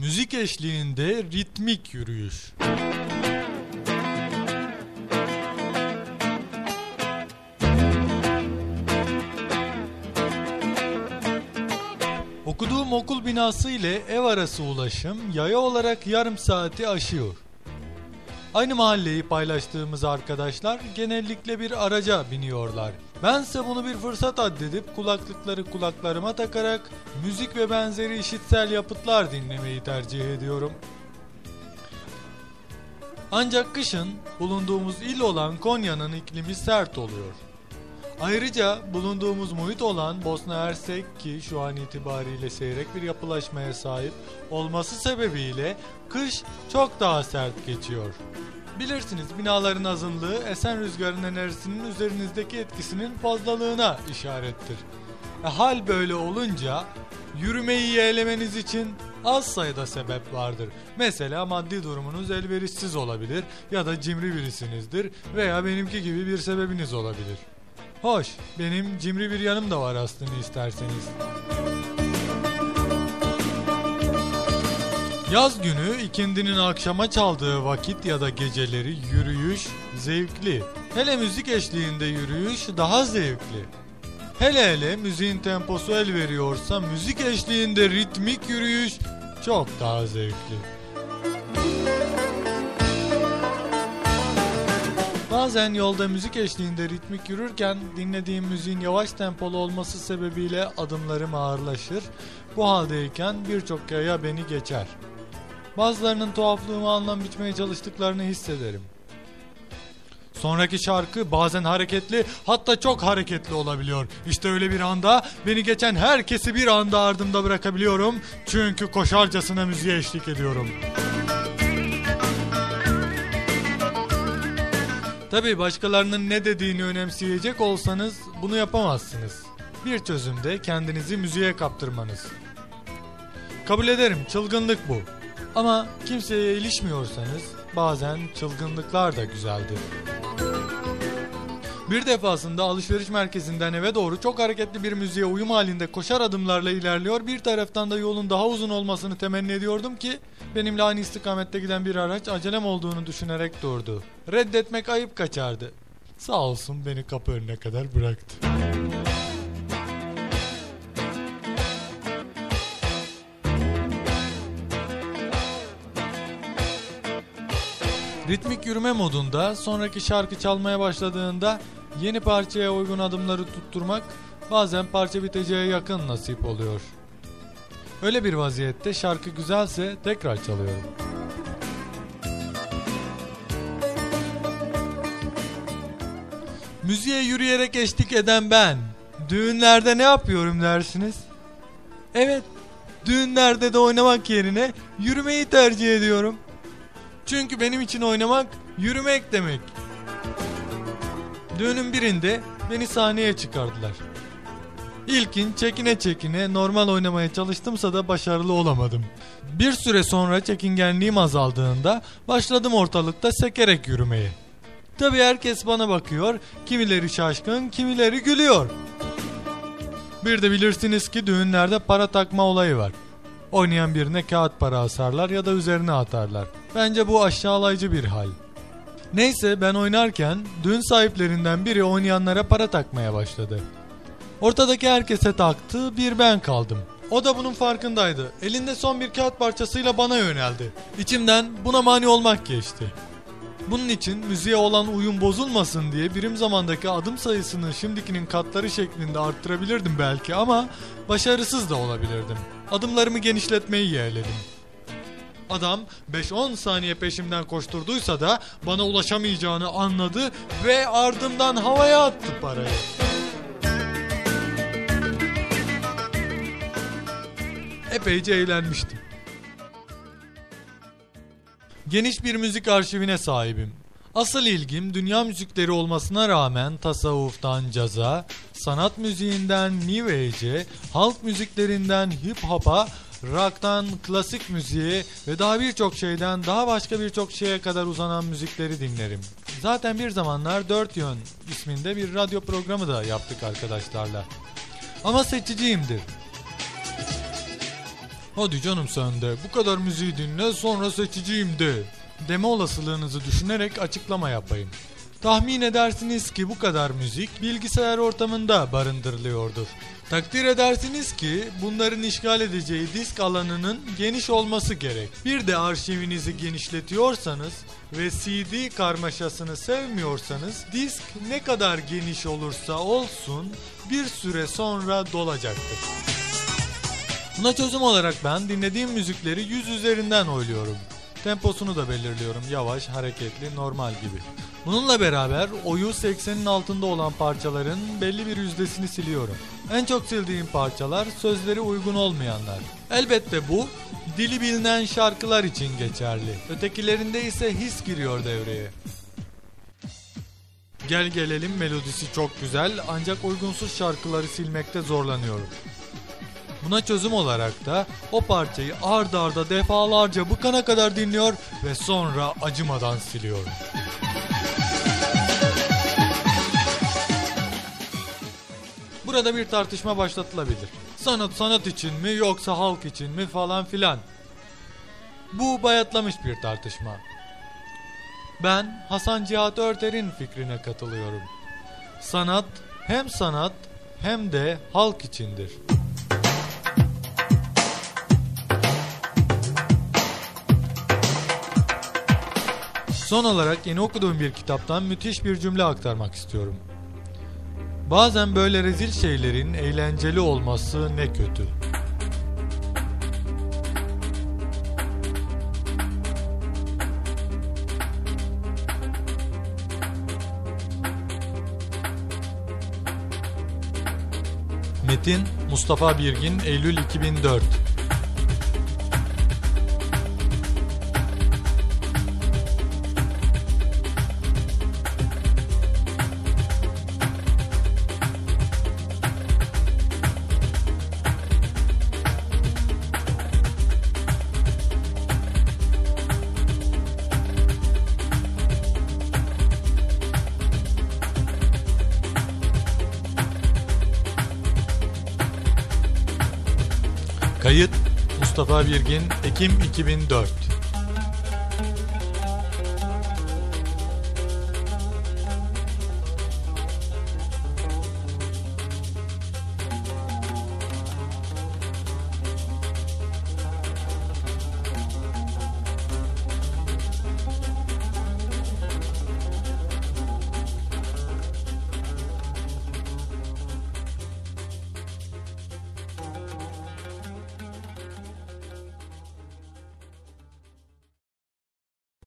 müzik eşliğinde ritmik yürüyüş. Okuduğum okul binası ile ev arası ulaşım yaya olarak yarım saati aşıyor. Aynı mahalleyi paylaştığımız arkadaşlar genellikle bir araca biniyorlar. Bense bunu bir fırsat addedip kulaklıkları kulaklarıma takarak müzik ve benzeri işitsel yapıtlar dinlemeyi tercih ediyorum. Ancak kışın bulunduğumuz il olan Konya'nın iklimi sert oluyor. Ayrıca bulunduğumuz muhit olan Bosna Hersek ki şu an itibariyle seyrek bir yapılaşmaya sahip olması sebebiyle kış çok daha sert geçiyor. Bilirsiniz binaların azınlığı esen rüzgarın enerjisinin üzerinizdeki etkisinin fazlalığına işarettir. E, hal böyle olunca yürümeyi yeğlemeniz için az sayıda sebep vardır. Mesela maddi durumunuz elverişsiz olabilir ya da cimri birisinizdir veya benimki gibi bir sebebiniz olabilir. Hoş, benim cimri bir yanım da var aslında isterseniz. Yaz günü ikindinin akşama çaldığı vakit ya da geceleri yürüyüş zevkli. Hele müzik eşliğinde yürüyüş daha zevkli. Hele hele müziğin temposu el veriyorsa müzik eşliğinde ritmik yürüyüş çok daha zevkli. Bazen yolda müzik eşliğinde ritmik yürürken dinlediğim müziğin yavaş tempolu olması sebebiyle adımlarım ağırlaşır. Bu haldeyken birçok yaya beni geçer. Bazılarının tuhaflığımı anlam biçmeye çalıştıklarını hissederim. Sonraki şarkı bazen hareketli hatta çok hareketli olabiliyor. İşte öyle bir anda beni geçen herkesi bir anda ardımda bırakabiliyorum. Çünkü koşarcasına müziğe eşlik ediyorum. Tabi başkalarının ne dediğini önemseyecek olsanız bunu yapamazsınız. Bir çözüm de kendinizi müziğe kaptırmanız. Kabul ederim çılgınlık bu. Ama kimseye ilişmiyorsanız bazen çılgınlıklar da güzeldir. Bir defasında alışveriş merkezinden eve doğru çok hareketli bir müziğe uyum halinde koşar adımlarla ilerliyor. Bir taraftan da yolun daha uzun olmasını temenni ediyordum ki benimle aynı istikamette giden bir araç acelem olduğunu düşünerek durdu. Reddetmek ayıp kaçardı. Sağ olsun beni kapı önüne kadar bıraktı. Ritmik yürüme modunda sonraki şarkı çalmaya başladığında yeni parçaya uygun adımları tutturmak bazen parça biteceğe yakın nasip oluyor. Öyle bir vaziyette şarkı güzelse tekrar çalıyorum. Müziğe yürüyerek eşlik eden ben. Düğünlerde ne yapıyorum dersiniz? Evet, düğünlerde de oynamak yerine yürümeyi tercih ediyorum. Çünkü benim için oynamak yürümek demek. Düğünün birinde beni sahneye çıkardılar. İlkin çekine çekine normal oynamaya çalıştımsa da başarılı olamadım. Bir süre sonra çekingenliğim azaldığında başladım ortalıkta sekerek yürümeye. Tabi herkes bana bakıyor, kimileri şaşkın, kimileri gülüyor. Bir de bilirsiniz ki düğünlerde para takma olayı var. Oynayan birine kağıt para asarlar ya da üzerine atarlar. Bence bu aşağılayıcı bir hal. Neyse ben oynarken düğün sahiplerinden biri oynayanlara para takmaya başladı. Ortadaki herkese taktı bir ben kaldım. O da bunun farkındaydı. Elinde son bir kağıt parçasıyla bana yöneldi. İçimden buna mani olmak geçti. Bunun için müziğe olan uyum bozulmasın diye birim zamandaki adım sayısını şimdikinin katları şeklinde arttırabilirdim belki ama başarısız da olabilirdim. Adımlarımı genişletmeyi yeğledim. Adam 5-10 saniye peşimden koşturduysa da bana ulaşamayacağını anladı ve ardımdan havaya attı parayı. Epeyce eğlenmiştim. Geniş bir müzik arşivine sahibim. Asıl ilgim dünya müzikleri olmasına rağmen tasavvuftan caza, sanat müziğinden new age'e, halk müziklerinden hip hop'a, rock'tan klasik müziğe ve daha birçok şeyden daha başka birçok şeye kadar uzanan müzikleri dinlerim. Zaten bir zamanlar Dört Yön isminde bir radyo programı da yaptık arkadaşlarla. Ama seçiciyimdir. Hadi canım sen de bu kadar müziği dinle sonra seçeceğim de. Deme olasılığınızı düşünerek açıklama yapayım. Tahmin edersiniz ki bu kadar müzik bilgisayar ortamında barındırılıyordur. Takdir edersiniz ki bunların işgal edeceği disk alanının geniş olması gerek. Bir de arşivinizi genişletiyorsanız ve CD karmaşasını sevmiyorsanız disk ne kadar geniş olursa olsun bir süre sonra dolacaktır. Buna çözüm olarak ben dinlediğim müzikleri 100 üzerinden oyluyorum. Temposunu da belirliyorum. Yavaş, hareketli, normal gibi. Bununla beraber oyu 80'in altında olan parçaların belli bir yüzdesini siliyorum. En çok sildiğim parçalar sözleri uygun olmayanlar. Elbette bu dili bilinen şarkılar için geçerli. Ötekilerinde ise his giriyor devreye. Gel gelelim melodisi çok güzel ancak uygunsuz şarkıları silmekte zorlanıyorum. Buna çözüm olarak da o parçayı ard arda defalarca bıkana kadar dinliyor ve sonra acımadan siliyorum. Burada bir tartışma başlatılabilir. Sanat sanat için mi yoksa halk için mi falan filan. Bu bayatlamış bir tartışma. Ben Hasan Cihat Örter'in fikrine katılıyorum. Sanat hem sanat hem de halk içindir. Son olarak yeni okuduğum bir kitaptan müthiş bir cümle aktarmak istiyorum. Bazen böyle rezil şeylerin eğlenceli olması ne kötü. Metin Mustafa Birgin Eylül 2004 Kayıt Mustafa Birgin Ekim 2004